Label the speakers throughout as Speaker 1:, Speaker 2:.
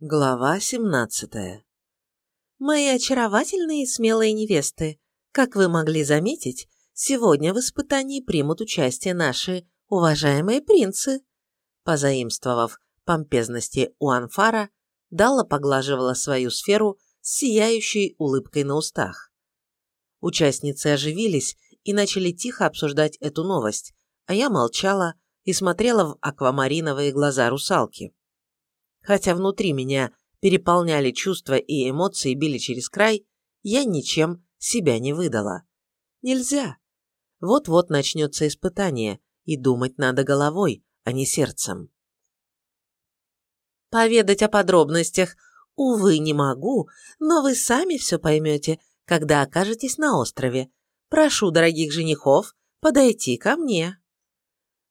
Speaker 1: Глава 17 Мои очаровательные и смелые невесты, как вы могли заметить, сегодня в испытании примут участие наши уважаемые принцы. Позаимствовав помпезности у Анфара, Далла поглаживала свою сферу с сияющей улыбкой на устах. Участницы оживились и начали тихо обсуждать эту новость, а я молчала и смотрела в аквамариновые глаза русалки хотя внутри меня переполняли чувства и эмоции били через край, я ничем себя не выдала. Нельзя. Вот-вот начнется испытание, и думать надо головой, а не сердцем. Поведать о подробностях, увы, не могу, но вы сами все поймете, когда окажетесь на острове. Прошу дорогих женихов подойти ко мне.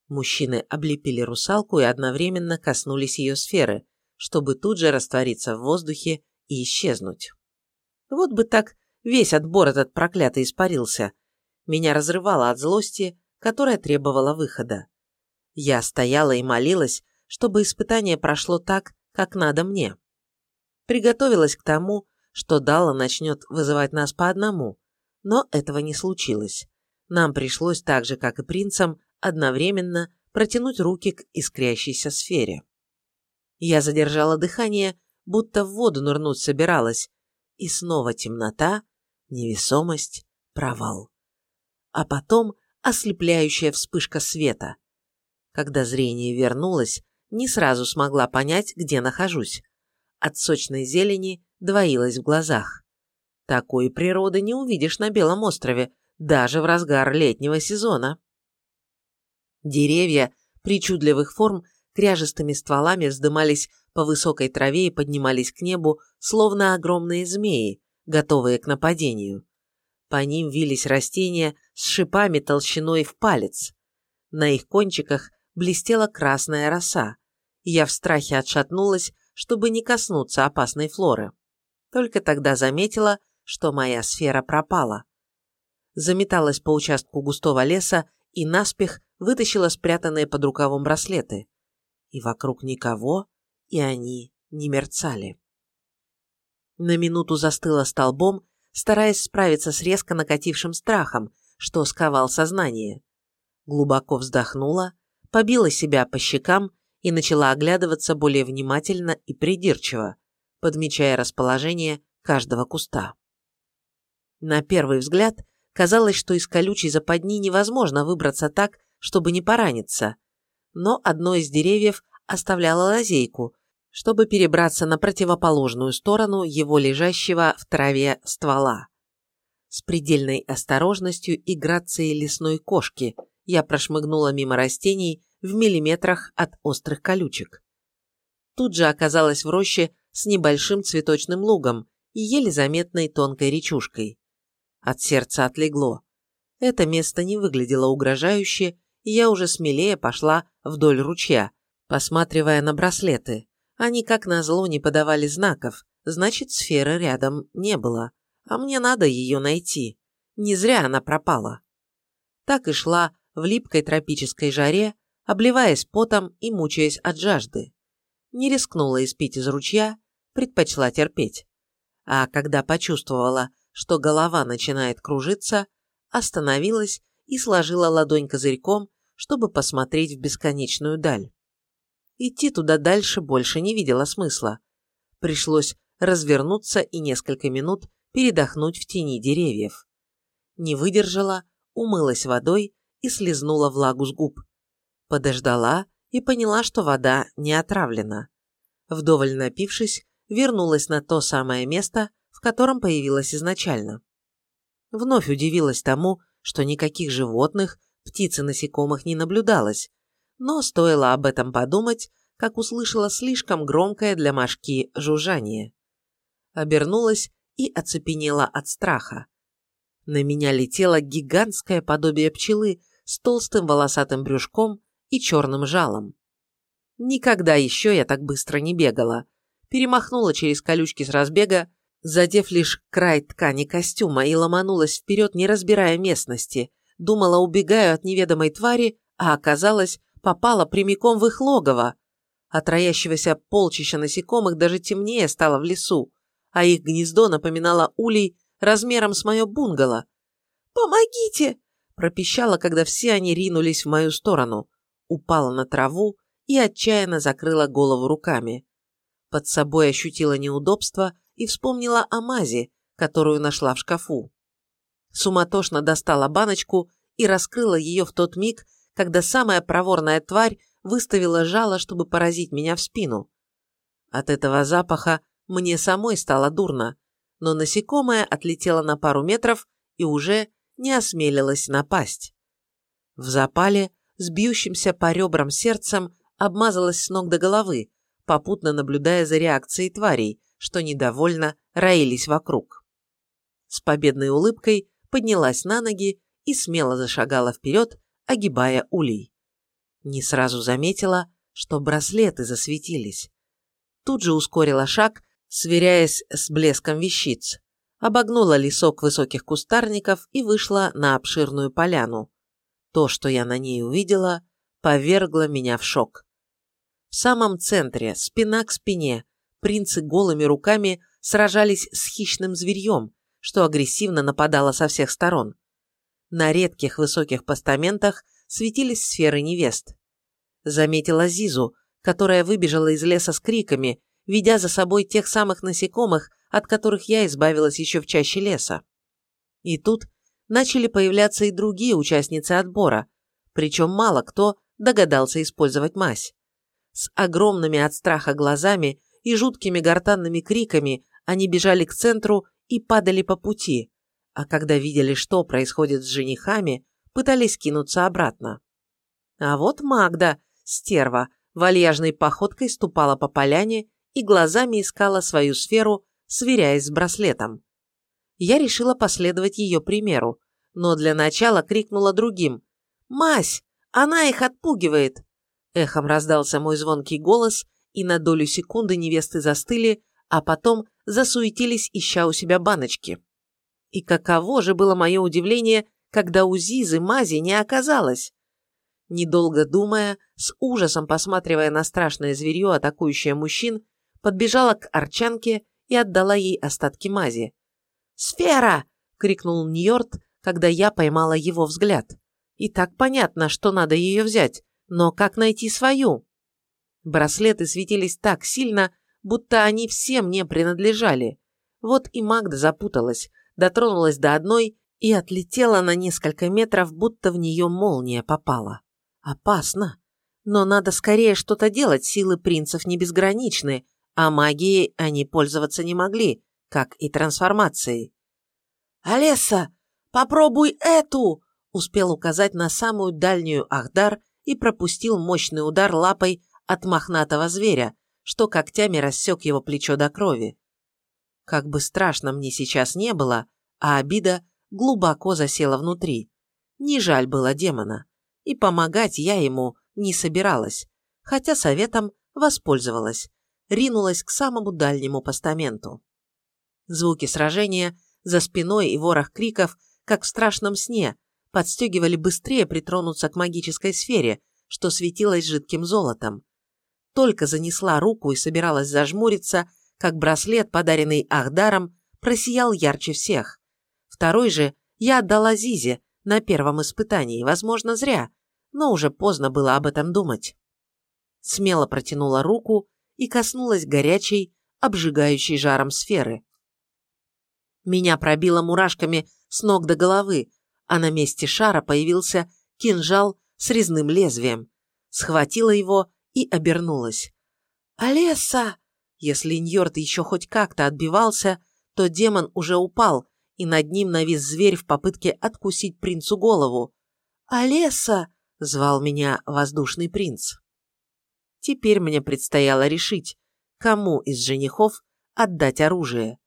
Speaker 1: Мужчины облепили русалку и одновременно коснулись ее сферы, чтобы тут же раствориться в воздухе и исчезнуть. Вот бы так весь отбор этот проклятый испарился. Меня разрывало от злости, которая требовала выхода. Я стояла и молилась, чтобы испытание прошло так, как надо мне. Приготовилась к тому, что Дала начнет вызывать нас по одному, но этого не случилось. Нам пришлось так же, как и принцам, одновременно протянуть руки к искрящейся сфере. Я задержала дыхание, будто в воду нырнуть собиралась. И снова темнота, невесомость, провал. А потом ослепляющая вспышка света. Когда зрение вернулось, не сразу смогла понять, где нахожусь. От сочной зелени двоилась в глазах. Такой природы не увидишь на Белом острове, даже в разгар летнего сезона. Деревья причудливых форм кряжестыми стволами вздымались по высокой траве и поднимались к небу, словно огромные змеи, готовые к нападению. По ним вились растения с шипами толщиной в палец. На их кончиках блестела красная роса. Я в страхе отшатнулась, чтобы не коснуться опасной флоры. Только тогда заметила, что моя сфера пропала. Заметалась по участку густого леса и наспех вытащила спрятанные под рукавом браслеты и вокруг никого, и они не мерцали. На минуту застыла столбом, стараясь справиться с резко накатившим страхом, что сковал сознание. Глубоко вздохнула, побила себя по щекам и начала оглядываться более внимательно и придирчиво, подмечая расположение каждого куста. На первый взгляд казалось, что из колючей западни невозможно выбраться так, чтобы не пораниться, но одно из деревьев оставляло лазейку, чтобы перебраться на противоположную сторону его лежащего в траве ствола. С предельной осторожностью и грацией лесной кошки я прошмыгнула мимо растений в миллиметрах от острых колючек. Тут же оказалась в роще с небольшим цветочным лугом и еле заметной тонкой речушкой. От сердца отлегло. Это место не выглядело угрожающе, и я уже смелее пошла вдоль ручья, посматривая на браслеты. Они, как назло, не подавали знаков, значит, сферы рядом не было, а мне надо ее найти. Не зря она пропала. Так и шла в липкой тропической жаре, обливаясь потом и мучаясь от жажды. Не рискнула испить из ручья, предпочла терпеть. А когда почувствовала, что голова начинает кружиться, остановилась и сложила ладонь козырьком чтобы посмотреть в бесконечную даль. Идти туда дальше больше не видела смысла. Пришлось развернуться и несколько минут передохнуть в тени деревьев. Не выдержала, умылась водой и слезнула влагу с губ. Подождала и поняла, что вода не отравлена. Вдоволь напившись, вернулась на то самое место, в котором появилась изначально. Вновь удивилась тому, что никаких животных птиц и насекомых не наблюдалось, но стоило об этом подумать, как услышала слишком громкое для мошки жужжание. Обернулась и оцепенела от страха. На меня летело гигантское подобие пчелы с толстым волосатым брюшком и черным жалом. Никогда еще я так быстро не бегала. Перемахнула через колючки с разбега, задев лишь край ткани костюма и ломанулась вперед, не разбирая местности, Думала, убегаю от неведомой твари, а оказалось, попала прямиком в их логово. От роящегося полчища насекомых даже темнее стало в лесу, а их гнездо напоминало улей размером с мое бунгало. «Помогите!» – пропищала, когда все они ринулись в мою сторону. Упала на траву и отчаянно закрыла голову руками. Под собой ощутила неудобство и вспомнила о мазе, которую нашла в шкафу. Суматошно достала баночку и раскрыла ее в тот миг, когда самая проворная тварь выставила жало, чтобы поразить меня в спину. От этого запаха мне самой стало дурно, но насекомое отлетело на пару метров и уже не осмелилось напасть. В запале, с бьющимся по ребрам сердцем, обмазалась с ног до головы, попутно наблюдая за реакцией тварей, что недовольно роились вокруг. С победной улыбкой поднялась на ноги и смело зашагала вперед, огибая улей. Не сразу заметила, что браслеты засветились. Тут же ускорила шаг, сверяясь с блеском вещиц. Обогнула лесок высоких кустарников и вышла на обширную поляну. То, что я на ней увидела, повергло меня в шок. В самом центре, спина к спине, принцы голыми руками сражались с хищным зверьем, что агрессивно нападало со всех сторон. На редких высоких постаментах светились сферы невест. Заметила Зизу, которая выбежала из леса с криками, ведя за собой тех самых насекомых, от которых я избавилась еще в чаще леса. И тут начали появляться и другие участницы отбора, причем мало кто догадался использовать мазь. С огромными от страха глазами и жуткими гортанными криками они бежали к центру и падали по пути, а когда видели, что происходит с женихами, пытались кинуться обратно. А вот Магда, стерва, вальяжной походкой ступала по поляне и глазами искала свою сферу, сверяясь с браслетом. Я решила последовать ее примеру, но для начала крикнула другим «Мась! Она их отпугивает!» Эхом раздался мой звонкий голос, и на долю секунды невесты застыли, а потом засуетились, ища у себя баночки. И каково же было мое удивление, когда у Зизы мази не оказалось. Недолго думая, с ужасом посматривая на страшное зверье, атакующее мужчин, подбежала к арчанке и отдала ей остатки мази. «Сфера!» — крикнул Ньорд, когда я поймала его взгляд. И так понятно, что надо ее взять, но как найти свою? Браслеты светились так сильно, будто они все мне принадлежали. Вот и Магда запуталась, дотронулась до одной и отлетела на несколько метров, будто в нее молния попала. Опасно. Но надо скорее что-то делать, силы принцев не безграничны, а магией они пользоваться не могли, как и трансформацией. «Алеса, попробуй эту!» успел указать на самую дальнюю Ахдар и пропустил мощный удар лапой от мохнатого зверя, что когтями рассек его плечо до крови. Как бы страшно мне сейчас не было, а обида глубоко засела внутри. Не жаль было демона. И помогать я ему не собиралась, хотя советом воспользовалась. Ринулась к самому дальнему постаменту. Звуки сражения за спиной и ворох криков, как в страшном сне, подстегивали быстрее притронуться к магической сфере, что светилась жидким золотом только занесла руку и собиралась зажмуриться, как браслет, подаренный Ахдаром, просиял ярче всех. Второй же я отдала Зизе на первом испытании, возможно, зря, но уже поздно было об этом думать. Смело протянула руку и коснулась горячей, обжигающей жаром сферы. Меня пробило мурашками с ног до головы, а на месте шара появился кинжал с резным лезвием. Схватила его и обернулась. «Алеса!» Если Ньорд еще хоть как-то отбивался, то демон уже упал, и над ним навис зверь в попытке откусить принцу голову. «Алеса!» — звал меня воздушный принц. Теперь мне предстояло решить, кому из женихов отдать оружие.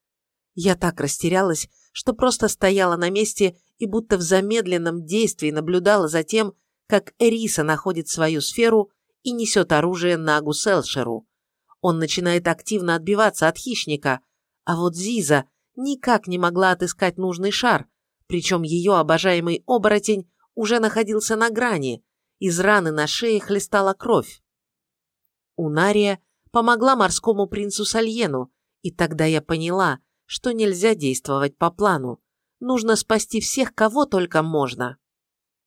Speaker 1: Я так растерялась, что просто стояла на месте и будто в замедленном действии наблюдала за тем, как Эриса находит свою сферу и несет оружие Нагу Селшеру. Он начинает активно отбиваться от хищника, а вот Зиза никак не могла отыскать нужный шар, причем ее обожаемый оборотень уже находился на грани, из раны на шее хлестала кровь. Унария помогла морскому принцу Сальену, и тогда я поняла, что нельзя действовать по плану. Нужно спасти всех, кого только можно.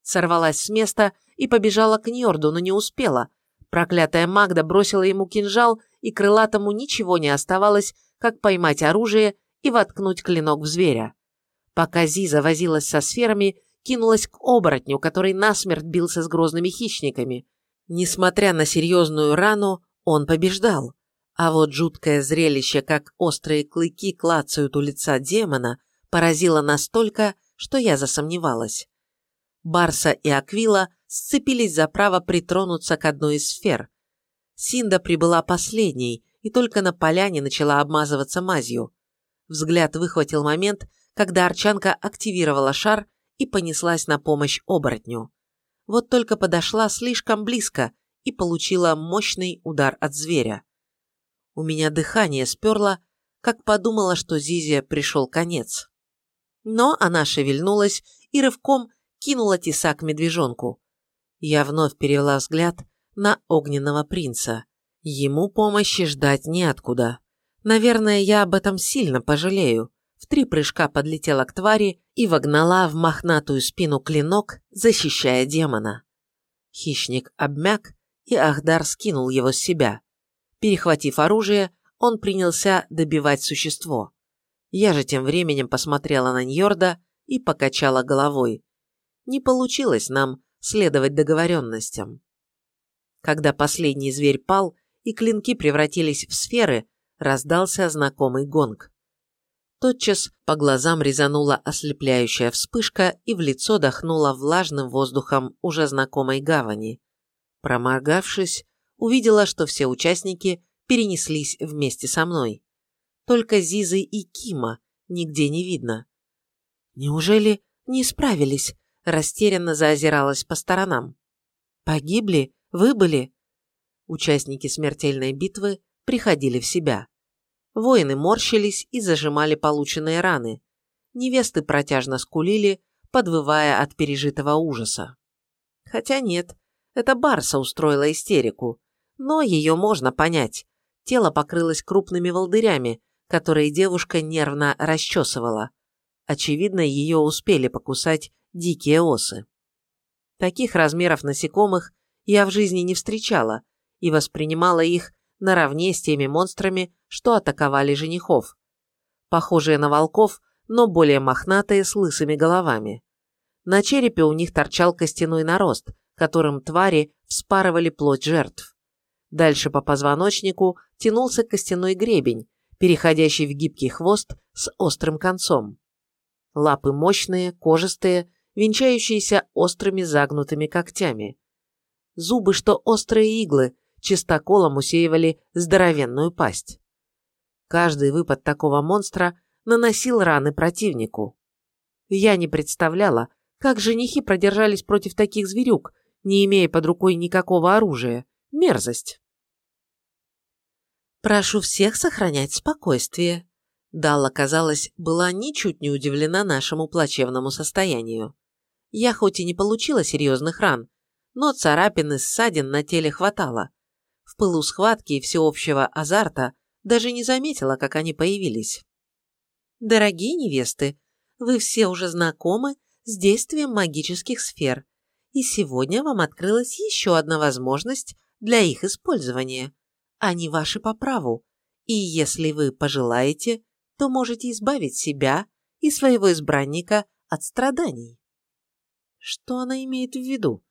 Speaker 1: Сорвалась с места и побежала к Ньорду, но не успела. Проклятая Магда бросила ему кинжал, и крылатому ничего не оставалось, как поймать оружие и воткнуть клинок в зверя. Пока Зиза возилась со сферами, кинулась к оборотню, который насмерть бился с грозными хищниками. Несмотря на серьезную рану, он побеждал. А вот жуткое зрелище, как острые клыки клацают у лица демона, поразило настолько, что я засомневалась. Барса и Аквила сцепились за право притронуться к одной из сфер. Синда прибыла последней и только на поляне начала обмазываться мазью. Взгляд выхватил момент, когда Арчанка активировала шар и понеслась на помощь оборотню. Вот только подошла слишком близко и получила мощный удар от зверя. У меня дыхание сперло, как подумала, что Зизе пришел конец. Но она шевельнулась и рывком кинула тесак медвежонку. Я вновь перевела взгляд на огненного принца. Ему помощи ждать неоткуда. Наверное, я об этом сильно пожалею. В три прыжка подлетела к твари и вогнала в мохнатую спину клинок, защищая демона. Хищник обмяк, и Ахдар скинул его с себя. Перехватив оружие, он принялся добивать существо. Я же тем временем посмотрела на Ньорда и покачала головой. Не получилось нам следовать договоренностям. Когда последний зверь пал и клинки превратились в сферы, раздался знакомый гонг. Тотчас по глазам резанула ослепляющая вспышка и в лицо дохнула влажным воздухом уже знакомой гавани. Проморгавшись, увидела, что все участники перенеслись вместе со мной. Только Зизы и Кима нигде не видно. Неужели не справились? Растерянно заозиралась по сторонам. Погибли? Выбыли? Участники смертельной битвы приходили в себя. Воины морщились и зажимали полученные раны. Невесты протяжно скулили, подвывая от пережитого ужаса. Хотя нет, это Барса устроила истерику, но ее можно понять. Тело покрылось крупными волдырями, которые девушка нервно расчесывала. Очевидно, ее успели покусать дикие осы. Таких размеров насекомых я в жизни не встречала и воспринимала их наравне с теми монстрами, что атаковали женихов. Похожие на волков, но более мохнатые с лысыми головами. На черепе у них торчал костяной нарост, которым твари вспарывали плоть жертв. Дальше по позвоночнику тянулся костяной гребень, переходящий в гибкий хвост с острым концом. Лапы мощные, кожистые, венчающиеся острыми загнутыми когтями. Зубы, что острые иглы, чистоколом усеивали здоровенную пасть. Каждый выпад такого монстра наносил раны противнику. Я не представляла, как женихи продержались против таких зверюк, не имея под рукой никакого оружия. Мерзость. «Прошу всех сохранять спокойствие», Далла, казалось, была ничуть не удивлена нашему плачевному состоянию. Я хоть и не получила серьезных ран, но царапин и ссадин на теле хватало. В пылу схватки и всеобщего азарта даже не заметила, как они появились. Дорогие невесты, вы все уже знакомы с действием магических сфер, и сегодня вам открылась еще одна возможность для их использования. Они ваши по праву, и если вы пожелаете, то можете избавить себя и своего избранника от страданий. Что она имеет в виду?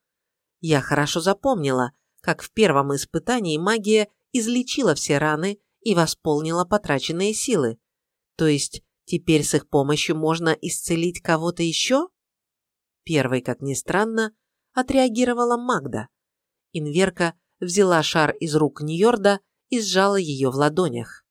Speaker 1: Я хорошо запомнила, как в первом испытании магия излечила все раны и восполнила потраченные силы. То есть теперь с их помощью можно исцелить кого-то еще? Первой, как ни странно, отреагировала Магда. Инверка взяла шар из рук Ньорда и сжала ее в ладонях.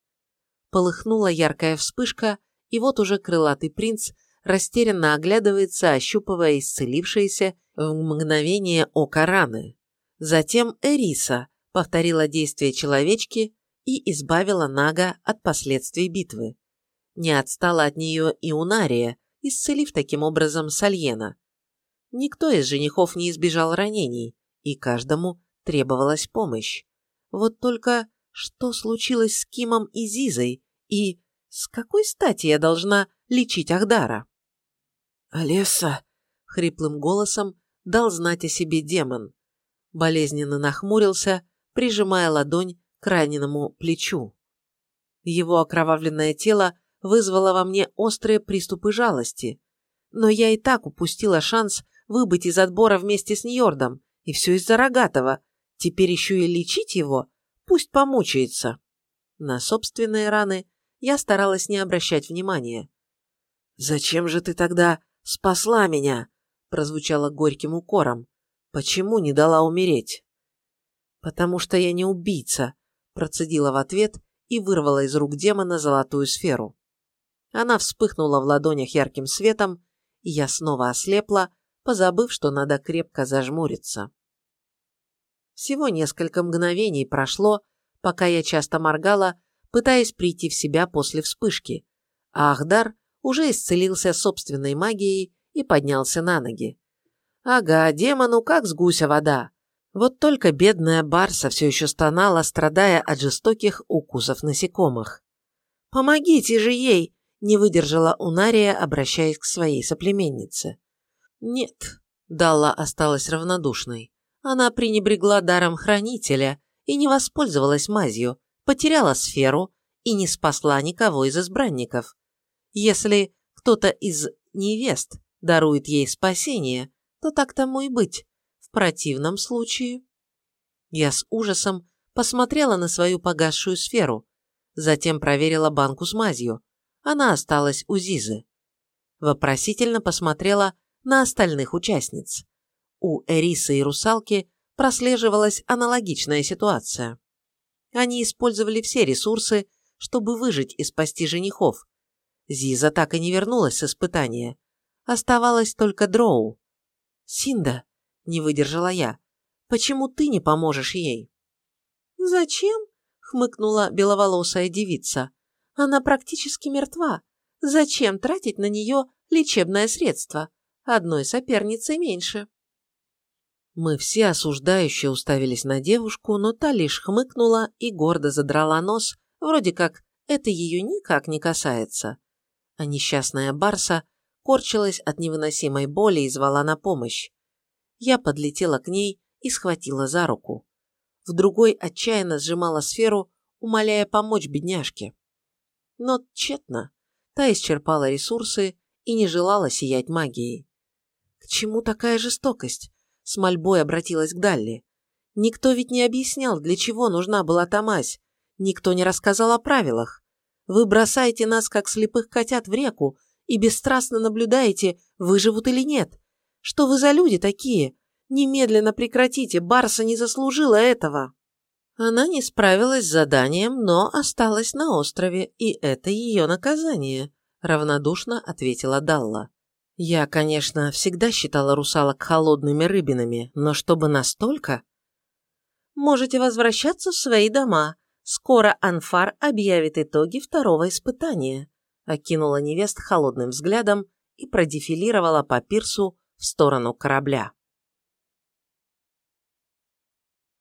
Speaker 1: Полыхнула яркая вспышка, и вот уже крылатый принц растерянно оглядывается, ощупывая исцелившиеся в мгновение ока раны. Затем Эриса повторила действие человечки и избавила Нага от последствий битвы. Не отстала от нее и Унария, исцелив таким образом Сальена. Никто из женихов не избежал ранений, и каждому требовалась помощь. Вот только что случилось с Кимом и Зизой, и с какой стати я должна лечить Ахдара? «Олеса!» — хриплым голосом дал знать о себе демон. Болезненно нахмурился, прижимая ладонь к раненому плечу. Его окровавленное тело вызвало во мне острые приступы жалости, но я и так упустила шанс выбыть из отбора вместе с Ньордом, и все из-за Рогатого. Теперь еще и лечить его? Пусть помучается. На собственные раны я старалась не обращать внимания. «Зачем же ты тогда спасла меня?» прозвучало горьким укором. «Почему не дала умереть?» «Потому что я не убийца», процедила в ответ и вырвала из рук демона золотую сферу. Она вспыхнула в ладонях ярким светом, и я снова ослепла, позабыв, что надо крепко зажмуриться. Всего несколько мгновений прошло, пока я часто моргала, пытаясь прийти в себя после вспышки, а Ахдар уже исцелился собственной магией и поднялся на ноги. Ага, демону как с гуся вода. Вот только бедная Барса все еще стонала, страдая от жестоких укусов насекомых. «Помогите же ей!» – не выдержала Унария, обращаясь к своей соплеменнице. «Нет», – Далла осталась равнодушной. Она пренебрегла даром хранителя и не воспользовалась мазью, потеряла сферу и не спасла никого из избранников. Если кто-то из невест дарует ей спасение, то так тому и быть. В противном случае... Я с ужасом посмотрела на свою погасшую сферу, затем проверила банку с мазью. Она осталась у Зизы. Вопросительно посмотрела на остальных участниц. У Эрисы и Русалки прослеживалась аналогичная ситуация. Они использовали все ресурсы, чтобы выжить и спасти женихов. Зиза так и не вернулась с испытания. Оставалась только Дроу. «Синда», — не выдержала я, — «почему ты не поможешь ей?» «Зачем?» — хмыкнула беловолосая девица. «Она практически мертва. Зачем тратить на нее лечебное средство? Одной соперницей меньше». Мы все осуждающие уставились на девушку, но та лишь хмыкнула и гордо задрала нос, вроде как это ее никак не касается. А несчастная Барса корчилась от невыносимой боли и звала на помощь. Я подлетела к ней и схватила за руку. В другой отчаянно сжимала сферу, умоляя помочь бедняжке. Но тщетно. Та исчерпала ресурсы и не желала сиять магией. К чему такая жестокость? С мольбой обратилась к Далли. Никто ведь не объяснял, для чего нужна была Тамась. Никто не рассказал о правилах. Вы бросаете нас, как слепых котят, в реку и бесстрастно наблюдаете, выживут или нет. Что вы за люди такие? Немедленно прекратите, Барса не заслужила этого. Она не справилась с заданием, но осталась на острове, и это ее наказание, равнодушно ответила Далла. Я, конечно, всегда считала русалок холодными рыбинами, но чтобы настолько... Можете возвращаться в свои дома. Скоро Анфар объявит итоги второго испытания. Окинула невест холодным взглядом и продефилировала по пирсу в сторону корабля.